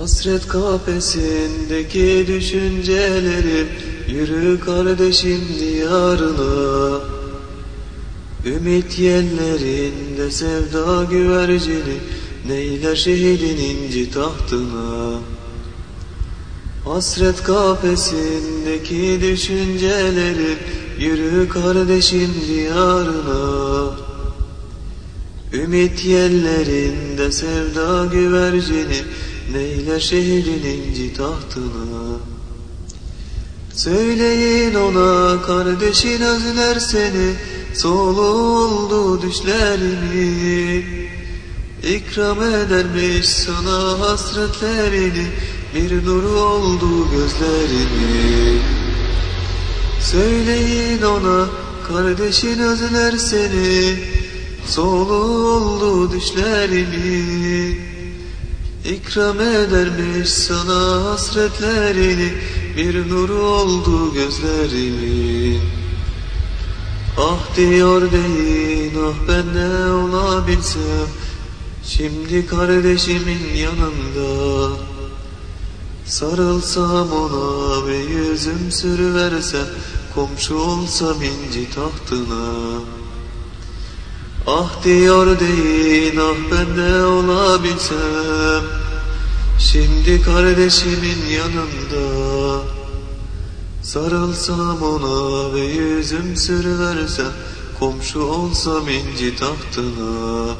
Hasret kafesindeki düşüncelerim Yürü kardeşim diyarına. Ümit yellerinde sevda güvercini Neyler şehidin inci tahtına. Hasret kafesindeki düşüncelerim Yürü kardeşim diyarına. Ümit yellerinde sevda güvercini Neyler şehrin inci tahtına. Söyleyin ona kardeşin özler seni. Solu oldu düşlerimi İkram edermiş sana hasretlerini. Bir nuru oldu gözlerini Söyleyin ona kardeşin özler seni. Solu oldu düşlerimi İkram edermiş sana hasretlerini Bir nuru oldu gözlerimi. Ah diyor deyin ah ben ne olabilsem Şimdi kardeşimin yanında. Sarılsam ona ve yüzüm sürüversem Komşu olsam inci tahtına Ah diyor deyin ah ben de olabilsem. Şimdi kardeşimin yanında Sarılsam ona ve yüzüm sürüversem Komşu olsam inci tahtına